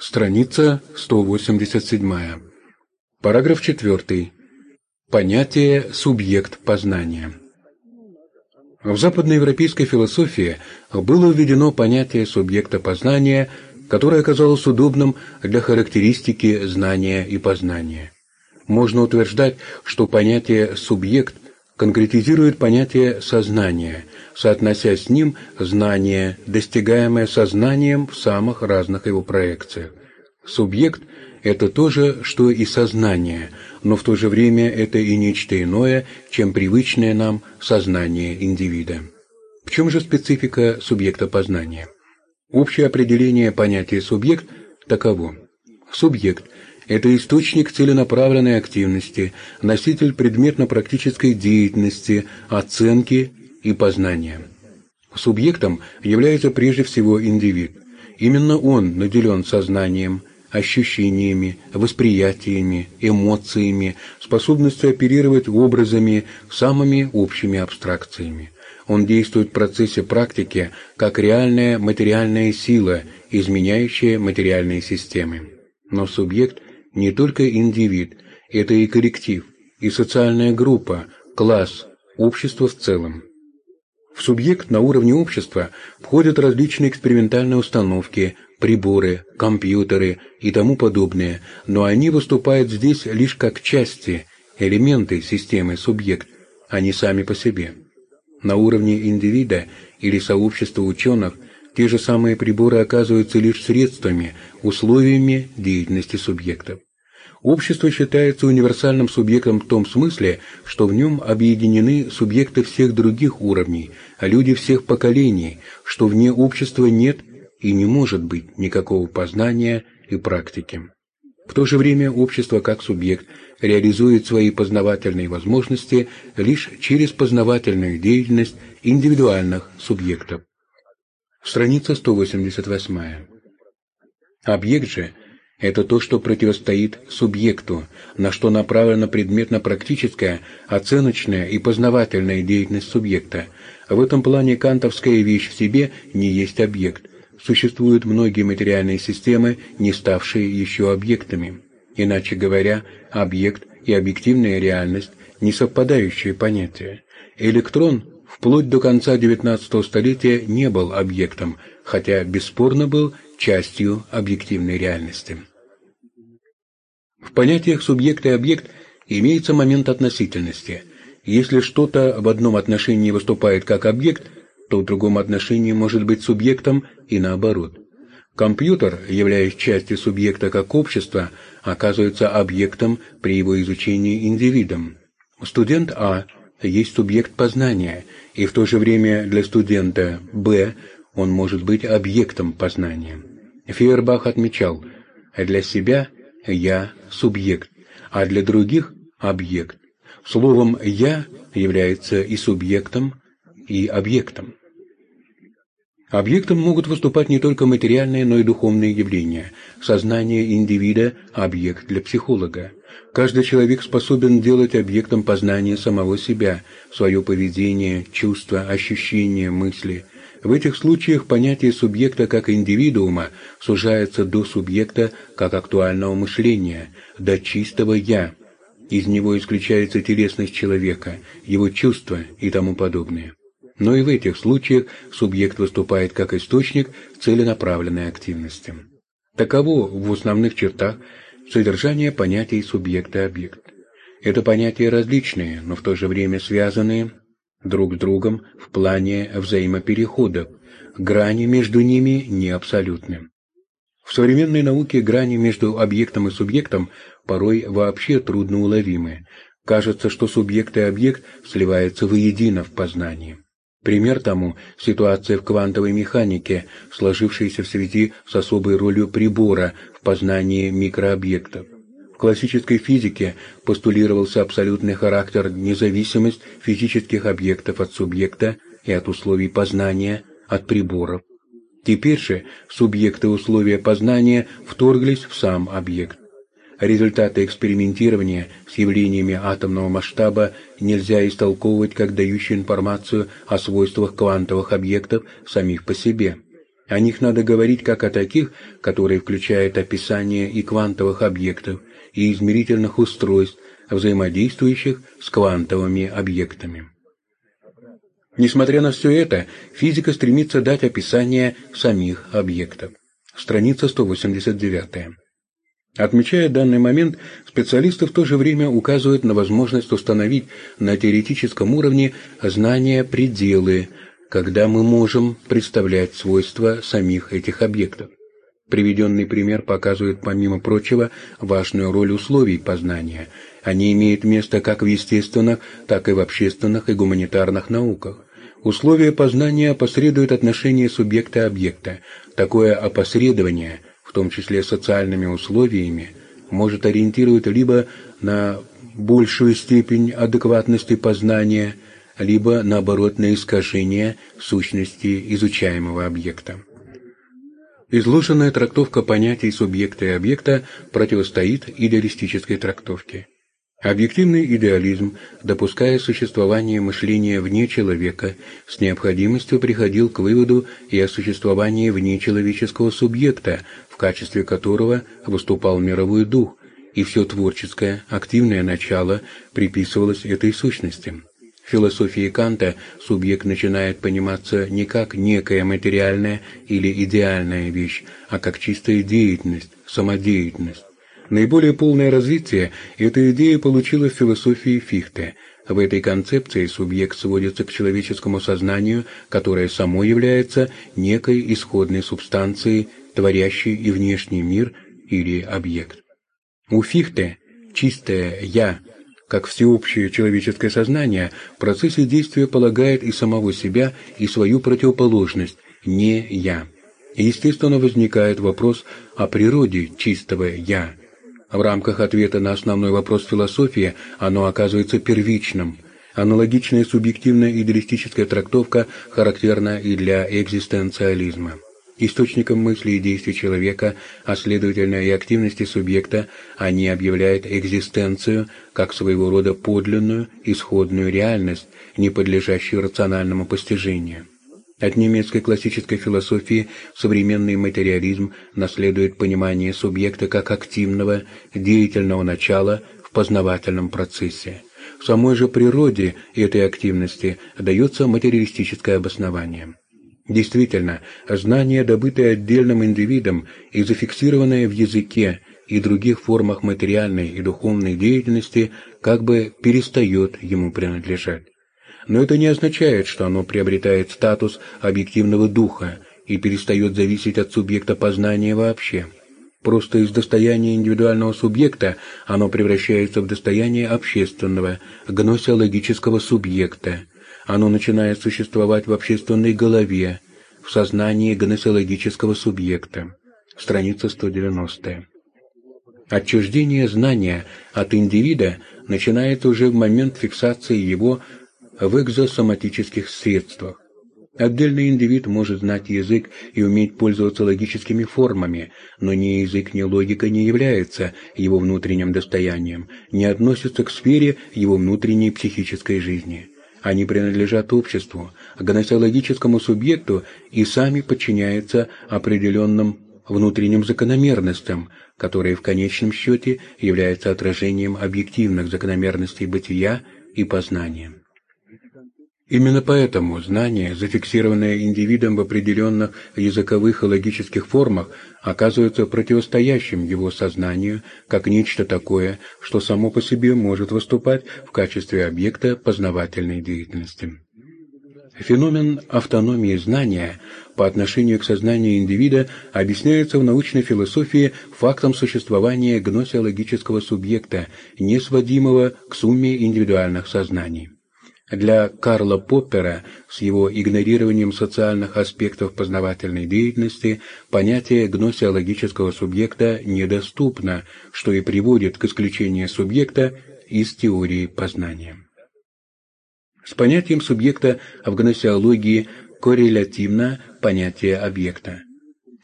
Страница 187. Параграф 4. Понятие «субъект познания». В западноевропейской философии было введено понятие субъекта познания, которое оказалось удобным для характеристики знания и познания. Можно утверждать, что понятие «субъект» конкретизирует понятие сознания, соотнося с ним знание, достигаемое сознанием в самых разных его проекциях. Субъект – это то же, что и сознание, но в то же время это и нечто иное, чем привычное нам сознание индивида. В чем же специфика субъекта познания? Общее определение понятия «субъект» таково. Субъект – это источник целенаправленной активности, носитель предметно-практической деятельности, оценки и познания. Субъектом является прежде всего индивид. Именно он наделен сознанием, ощущениями, восприятиями, эмоциями, способностью оперировать образами, самыми общими абстракциями. Он действует в процессе практики как реальная материальная сила, изменяющая материальные системы. Но субъект не только индивид, это и коллектив, и социальная группа, класс, общество в целом. В субъект на уровне общества входят различные экспериментальные установки, приборы, компьютеры и тому подобное, но они выступают здесь лишь как части, элементы системы субъект, а не сами по себе. На уровне индивида или сообщества ученых те же самые приборы оказываются лишь средствами, условиями деятельности субъектов. Общество считается универсальным субъектом в том смысле, что в нем объединены субъекты всех других уровней, а люди всех поколений, что вне общества нет и не может быть никакого познания и практики. В то же время общество как субъект реализует свои познавательные возможности лишь через познавательную деятельность индивидуальных субъектов. Страница 188. Объект же – это то, что противостоит субъекту, на что направлена предметно-практическая, оценочная и познавательная деятельность субъекта. В этом плане кантовская вещь в себе не есть объект, существуют многие материальные системы, не ставшие еще объектами. Иначе говоря, объект и объективная реальность – не совпадающие понятия. Электрон вплоть до конца XIX столетия не был объектом, хотя бесспорно был частью объективной реальности. В понятиях субъект и объект имеется момент относительности. Если что-то в одном отношении выступает как объект – то в другом отношении может быть субъектом и наоборот. Компьютер, являясь частью субъекта как общества, оказывается объектом при его изучении индивидом. Студент А есть субъект познания, и в то же время для студента Б он может быть объектом познания. Фейербах отмечал, для себя я субъект, а для других объект. Словом «я» является и субъектом, и объектом. Объектом могут выступать не только материальные, но и духовные явления. Сознание индивида – объект для психолога. Каждый человек способен делать объектом познания самого себя, свое поведение, чувства, ощущения, мысли. В этих случаях понятие субъекта как индивидуума сужается до субъекта как актуального мышления, до чистого «я». Из него исключается телесность человека, его чувства и тому подобное. Но и в этих случаях субъект выступает как источник целенаправленной активности. Таково в основных чертах содержание понятий субъекта-объект. Это понятия различные, но в то же время связанные друг с другом в плане взаимопереходов. Грани между ними не абсолютны. В современной науке грани между объектом и субъектом порой вообще трудноуловимы. Кажется, что субъект и объект сливаются воедино в познании. Пример тому – ситуация в квантовой механике, сложившаяся в связи с особой ролью прибора в познании микрообъектов. В классической физике постулировался абсолютный характер независимость физических объектов от субъекта и от условий познания, от приборов. Теперь же субъекты условия познания вторглись в сам объект. Результаты экспериментирования с явлениями атомного масштаба нельзя истолковывать как дающие информацию о свойствах квантовых объектов самих по себе. О них надо говорить как о таких, которые включают описание и квантовых объектов, и измерительных устройств, взаимодействующих с квантовыми объектами. Несмотря на все это, физика стремится дать описание самих объектов. Страница 189. Отмечая данный момент, специалисты в то же время указывают на возможность установить на теоретическом уровне знания пределы, когда мы можем представлять свойства самих этих объектов. Приведенный пример показывает, помимо прочего, важную роль условий познания. Они имеют место как в естественных, так и в общественных и гуманитарных науках. Условия познания опосредуют отношения субъекта-объекта. Такое опосредование, в том числе социальными условиями, может ориентировать либо на большую степень адекватности познания, либо, наоборот, на искажение сущности изучаемого объекта. Изложенная трактовка понятий субъекта и объекта противостоит идеалистической трактовке. Объективный идеализм, допуская существование мышления вне человека, с необходимостью приходил к выводу и о существовании внечеловеческого субъекта, в качестве которого выступал мировой дух, и все творческое, активное начало приписывалось этой сущности философии Канта субъект начинает пониматься не как некая материальная или идеальная вещь, а как чистая деятельность, самодеятельность. Наиболее полное развитие эта идея получила в философии Фихте. В этой концепции субъект сводится к человеческому сознанию, которое само является некой исходной субстанцией, творящей и внешний мир или объект. У Фихте чистое «я» как всеобщее человеческое сознание, в процессе действия полагает и самого себя, и свою противоположность «не я». естественно, возникает вопрос о природе чистого «я». В рамках ответа на основной вопрос философии оно оказывается первичным. Аналогичная субъективная идеалистическая трактовка характерна и для экзистенциализма источником мысли и действий человека, а следовательно и активности субъекта, они объявляют экзистенцию как своего рода подлинную, исходную реальность, не подлежащую рациональному постижению. От немецкой классической философии современный материализм наследует понимание субъекта как активного, деятельного начала в познавательном процессе. В самой же природе этой активности дается материалистическое обоснование. Действительно, знание, добытое отдельным индивидом и зафиксированное в языке и других формах материальной и духовной деятельности, как бы перестает ему принадлежать. Но это не означает, что оно приобретает статус объективного духа и перестает зависеть от субъекта познания вообще. Просто из достояния индивидуального субъекта оно превращается в достояние общественного, гносеологического субъекта, оно начинает существовать в общественной голове, в сознании гносеологического субъекта. Страница 190. Отчуждение знания от индивида начинается уже в момент фиксации его в экзосоматических средствах. Отдельный индивид может знать язык и уметь пользоваться логическими формами, но ни язык, ни логика не являются его внутренним достоянием, не относятся к сфере его внутренней психической жизни. Они принадлежат обществу, гносеологическому субъекту и сами подчиняются определенным внутренним закономерностям, которые в конечном счете являются отражением объективных закономерностей бытия и познания. Именно поэтому знание, зафиксированное индивидом в определенных языковых и логических формах, оказывается противостоящим его сознанию как нечто такое, что само по себе может выступать в качестве объекта познавательной деятельности. Феномен автономии знания по отношению к сознанию индивида объясняется в научной философии фактом существования гносеологического субъекта, не сводимого к сумме индивидуальных сознаний. Для Карла Поппера с его игнорированием социальных аспектов познавательной деятельности понятие гносеологического субъекта недоступно, что и приводит к исключению субъекта из теории познания. С понятием субъекта в гносеологии коррелятивно понятие объекта.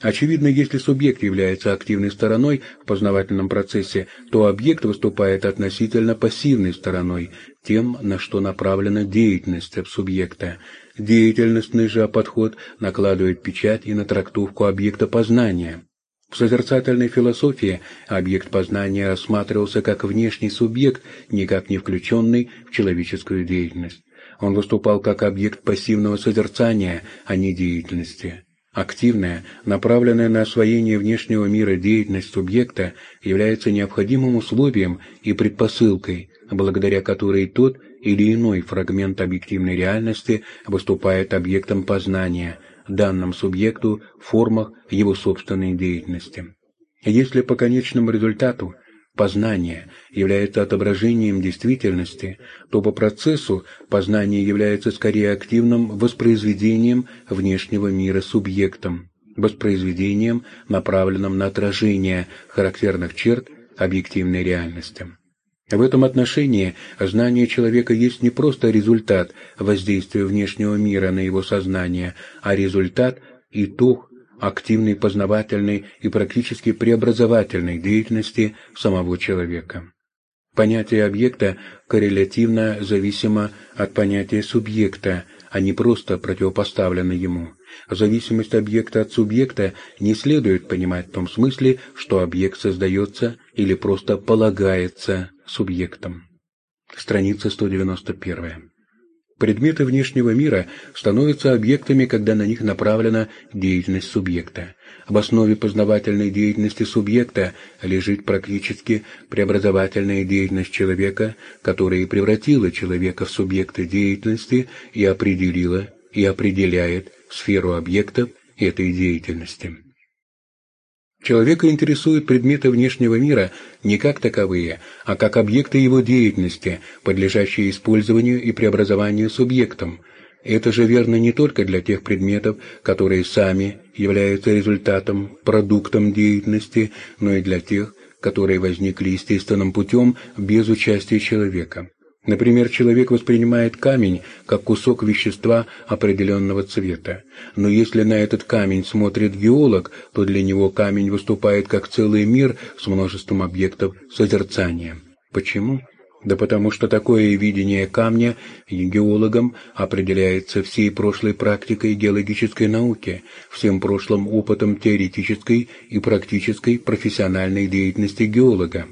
Очевидно, если субъект является активной стороной в познавательном процессе, то объект выступает относительно пассивной стороной, тем, на что направлена деятельность субъекта. Деятельностный же подход накладывает печать и на трактовку объекта познания. В созерцательной философии объект познания рассматривался как внешний субъект, никак не включенный в человеческую деятельность. Он выступал как объект пассивного созерцания, а не деятельности. Активная, направленная на освоение внешнего мира деятельность субъекта является необходимым условием и предпосылкой, благодаря которой тот или иной фрагмент объективной реальности выступает объектом познания, данным субъекту в формах его собственной деятельности. Если по конечному результату познание является отображением действительности, то по процессу познание является скорее активным воспроизведением внешнего мира субъектом, воспроизведением, направленным на отражение характерных черт объективной реальности. В этом отношении знание человека есть не просто результат воздействия внешнего мира на его сознание, а результат, итог активной познавательной и практически преобразовательной деятельности самого человека. Понятие объекта коррелятивно зависимо от понятия субъекта, а не просто противопоставлено ему. Зависимость объекта от субъекта не следует понимать в том смысле, что объект создается или просто полагается субъектом. Страница 191. Предметы внешнего мира становятся объектами, когда на них направлена деятельность субъекта. В основе познавательной деятельности субъекта лежит практически преобразовательная деятельность человека, которая и превратила человека в субъекта деятельности и определила и определяет сферу объектов этой деятельности. Человека интересуют предметы внешнего мира не как таковые, а как объекты его деятельности, подлежащие использованию и преобразованию субъектом. Это же верно не только для тех предметов, которые сами являются результатом, продуктом деятельности, но и для тех, которые возникли естественным путем без участия человека. Например, человек воспринимает камень как кусок вещества определенного цвета. Но если на этот камень смотрит геолог, то для него камень выступает как целый мир с множеством объектов созерцания. Почему? Да потому что такое видение камня геологом определяется всей прошлой практикой геологической науки, всем прошлым опытом теоретической и практической профессиональной деятельности геолога.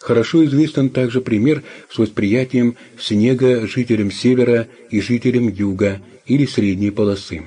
Хорошо известен также пример с восприятием снега жителям севера и жителям юга или средней полосы.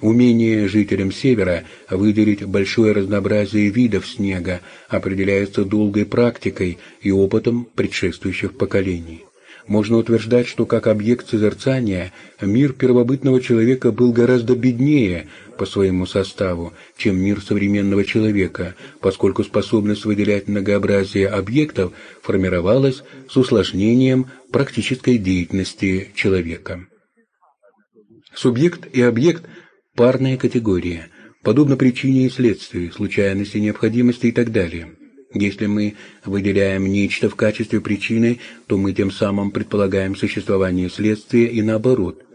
Умение жителям севера выделить большое разнообразие видов снега определяется долгой практикой и опытом предшествующих поколений. Можно утверждать, что как объект созерцания мир первобытного человека был гораздо беднее по своему составу, чем мир современного человека, поскольку способность выделять многообразие объектов формировалась с усложнением практической деятельности человека. Субъект и объект – парные категории, подобно причине и следствию, случайности, необходимости и так далее. Если мы выделяем нечто в качестве причины, то мы тем самым предполагаем существование следствия и наоборот –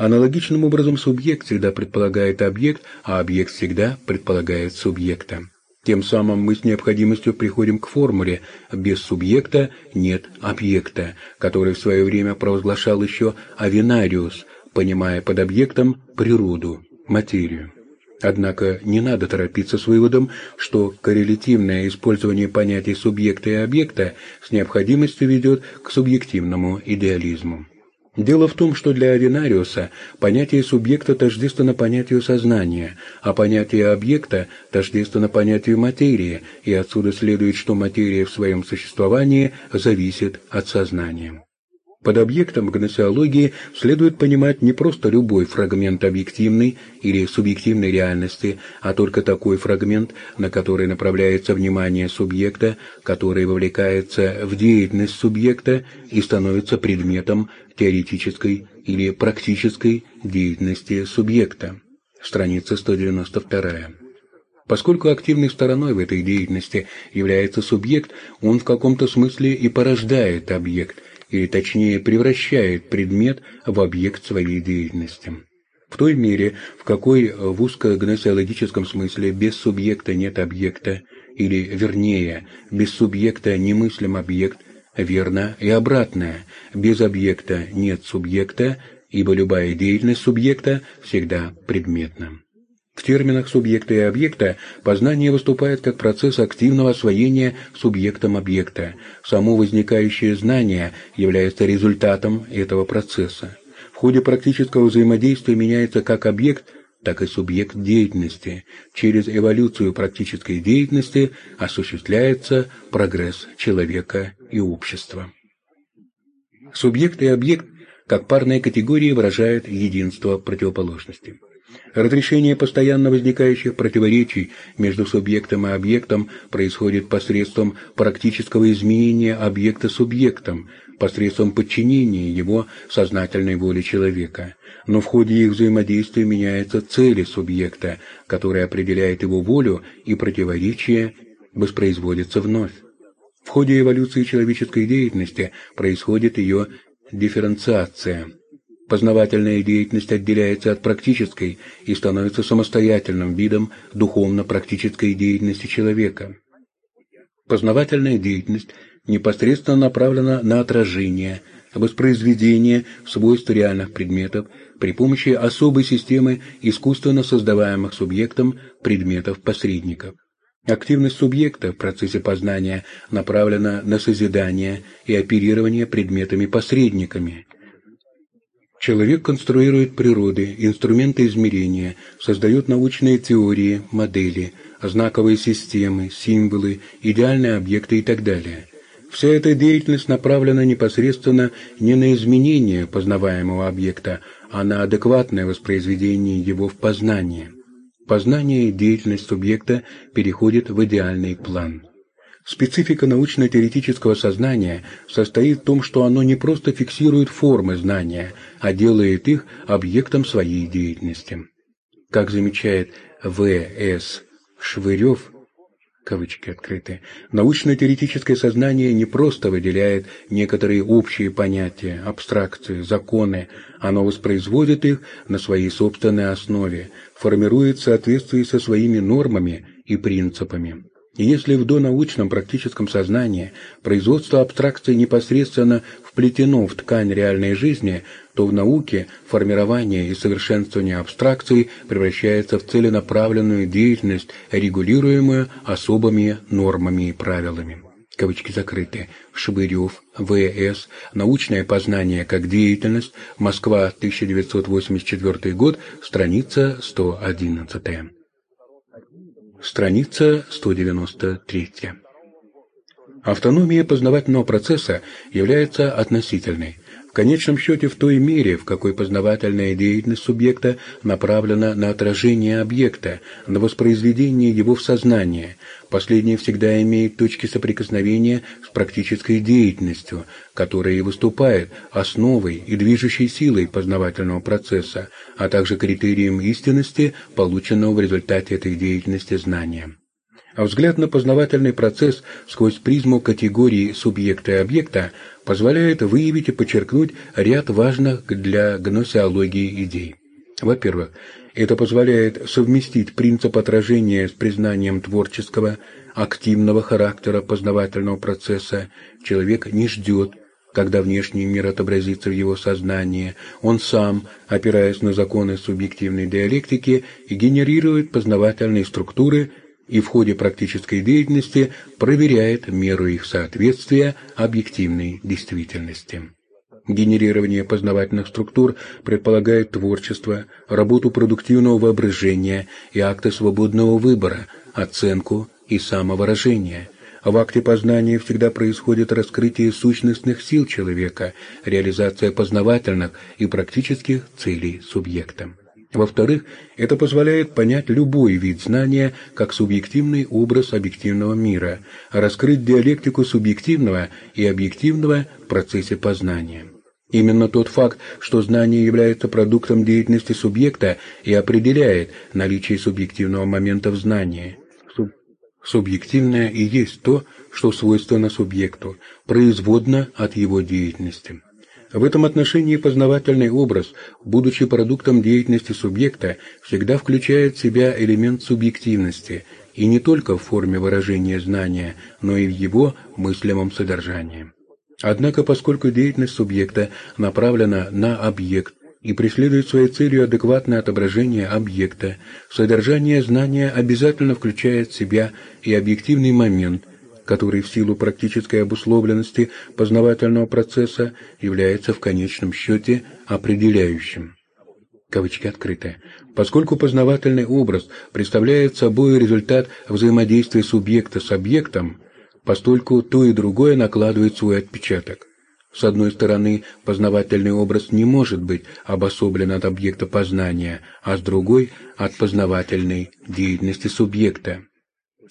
Аналогичным образом субъект всегда предполагает объект, а объект всегда предполагает субъекта. Тем самым мы с необходимостью приходим к формуле «без субъекта нет объекта», который в свое время провозглашал еще Авинариус, понимая под объектом природу, материю. Однако не надо торопиться с выводом, что коррелятивное использование понятий субъекта и объекта с необходимостью ведет к субъективному идеализму. Дело в том, что для Авенариуса понятие субъекта тождественно понятию сознания, а понятие объекта тождественно понятию материи, и отсюда следует, что материя в своем существовании зависит от сознания. Под объектом гносеологии следует понимать не просто любой фрагмент объективной или субъективной реальности, а только такой фрагмент, на который направляется внимание субъекта, который вовлекается в деятельность субъекта и становится предметом теоретической или практической деятельности субъекта. Страница 192. Поскольку активной стороной в этой деятельности является субъект, он в каком-то смысле и порождает объект – или точнее превращает предмет в объект своей деятельности. В той мере, в какой в узкогносеологическом смысле без субъекта нет объекта, или, вернее, без субъекта немыслим объект, верно и обратное, без объекта нет субъекта, ибо любая деятельность субъекта всегда предметна. В терминах субъекта и объекта познание выступает как процесс активного освоения субъектом объекта. Само возникающее знание является результатом этого процесса. В ходе практического взаимодействия меняется как объект, так и субъект деятельности. Через эволюцию практической деятельности осуществляется прогресс человека и общества. Субъект и объект как парные категории выражают единство противоположностей. Разрешение постоянно возникающих противоречий между субъектом и объектом происходит посредством практического изменения объекта субъектом, посредством подчинения его сознательной воле человека. Но в ходе их взаимодействия меняются цели субъекта, которые определяют его волю, и противоречия воспроизводятся вновь. В ходе эволюции человеческой деятельности происходит ее дифференциация – Познавательная деятельность отделяется от практической и становится самостоятельным видом духовно-практической деятельности человека. Познавательная деятельность непосредственно направлена на отражение, воспроизведение свойств реальных предметов при помощи особой системы искусственно создаваемых субъектом предметов-посредников. Активность субъекта в процессе познания направлена на созидание и оперирование предметами-посредниками – Человек конструирует природы, инструменты измерения, создает научные теории, модели, знаковые системы, символы, идеальные объекты и так далее. Вся эта деятельность направлена непосредственно не на изменение познаваемого объекта, а на адекватное воспроизведение его в познание. Познание и деятельность субъекта переходят в идеальный план. Специфика научно-теоретического сознания состоит в том, что оно не просто фиксирует формы знания, а делает их объектом своей деятельности. Как замечает В.С. Швырев, кавычки открыты, научно-теоретическое сознание не просто выделяет некоторые общие понятия, абстракции, законы, оно воспроизводит их на своей собственной основе, формирует в со своими нормами и принципами. И если в донаучном практическом сознании производство абстракции непосредственно вплетено в ткань реальной жизни, то в науке формирование и совершенствование абстракций превращается в целенаправленную деятельность, регулируемую особыми нормами и правилами. Кавычки закрыты. Швырев, В.С. Научное познание как деятельность. Москва, 1984 год. Страница 111. Страница 193. Автономия познавательного процесса является относительной. В конечном счете в той мере, в какой познавательная деятельность субъекта направлена на отражение объекта, на воспроизведение его в сознание, последнее всегда имеет точки соприкосновения с практической деятельностью, которая и выступает основой и движущей силой познавательного процесса, а также критерием истинности, полученного в результате этой деятельности знания а взгляд на познавательный процесс сквозь призму категории субъекта и объекта позволяет выявить и подчеркнуть ряд важных для гносеологии идей. Во-первых, это позволяет совместить принцип отражения с признанием творческого, активного характера познавательного процесса. Человек не ждет, когда внешний мир отобразится в его сознании, он сам, опираясь на законы субъективной диалектики, генерирует познавательные структуры и в ходе практической деятельности проверяет меру их соответствия объективной действительности. Генерирование познавательных структур предполагает творчество, работу продуктивного воображения и акты свободного выбора, оценку и самовыражение. В акте познания всегда происходит раскрытие сущностных сил человека, реализация познавательных и практических целей субъекта. Во-вторых, это позволяет понять любой вид знания как субъективный образ объективного мира, раскрыть диалектику субъективного и объективного в процессе познания. Именно тот факт, что знание является продуктом деятельности субъекта и определяет наличие субъективного момента в знании. Субъективное и есть то, что свойственно субъекту, производно от его деятельности. В этом отношении познавательный образ, будучи продуктом деятельности субъекта, всегда включает в себя элемент субъективности, и не только в форме выражения знания, но и в его мыслимом содержании. Однако, поскольку деятельность субъекта направлена на объект и преследует своей целью адекватное отображение объекта, содержание знания обязательно включает в себя и объективный момент, который в силу практической обусловленности познавательного процесса является в конечном счете определяющим. Кавычки открыты. Поскольку познавательный образ представляет собой результат взаимодействия субъекта с объектом, постольку то и другое накладывает свой отпечаток. С одной стороны, познавательный образ не может быть обособлен от объекта познания, а с другой – от познавательной деятельности субъекта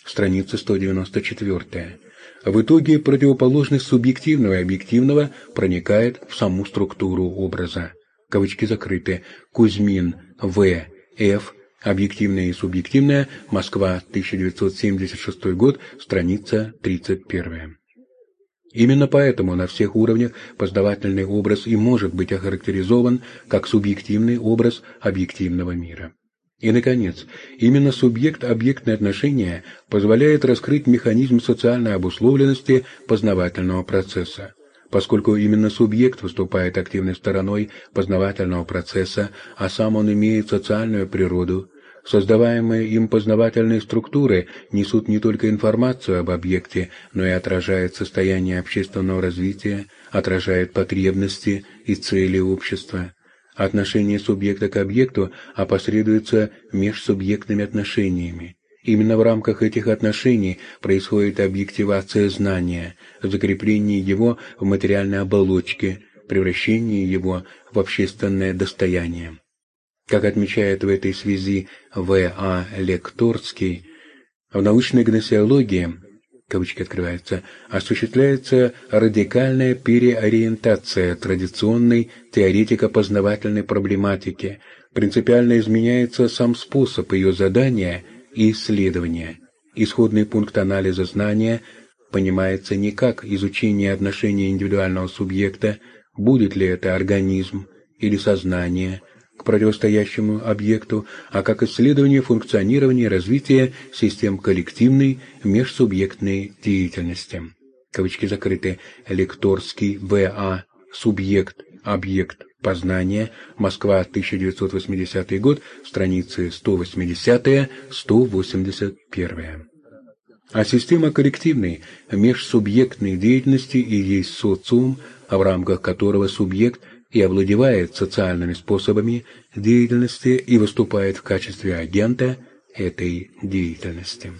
страница 194. В итоге противоположность субъективного и объективного проникает в саму структуру образа. Кавычки закрыты. Кузьмин, В. Ф. Объективное и субъективное. Москва, 1976 год. Страница 31. Именно поэтому на всех уровнях познавательный образ и может быть охарактеризован как субъективный образ объективного мира. И, наконец, именно субъект-объектное отношение позволяет раскрыть механизм социальной обусловленности познавательного процесса. Поскольку именно субъект выступает активной стороной познавательного процесса, а сам он имеет социальную природу, создаваемые им познавательные структуры несут не только информацию об объекте, но и отражают состояние общественного развития, отражают потребности и цели общества. Отношение субъекта к объекту опосредуется межсубъектными отношениями. Именно в рамках этих отношений происходит объективация знания, закрепление его в материальной оболочке, превращение его в общественное достояние. Как отмечает в этой связи В. А. Лекторский, в научной гносеологии кавычки открываются, осуществляется радикальная переориентация традиционной теоретико-познавательной проблематики, принципиально изменяется сам способ ее задания и исследования. Исходный пункт анализа знания понимается не как изучение отношения индивидуального субъекта, будет ли это организм или сознание, к противостоящему объекту, а как исследование функционирования и развития систем коллективной межсубъектной деятельности. Кавычки закрыты. Лекторский В.А. Субъект. Объект. Познание. Москва, 1980 год. Страницы 180-181. А система коллективной межсубъектной деятельности и есть социум, в рамках которого субъект – и овладевает социальными способами деятельности и выступает в качестве агента этой деятельности.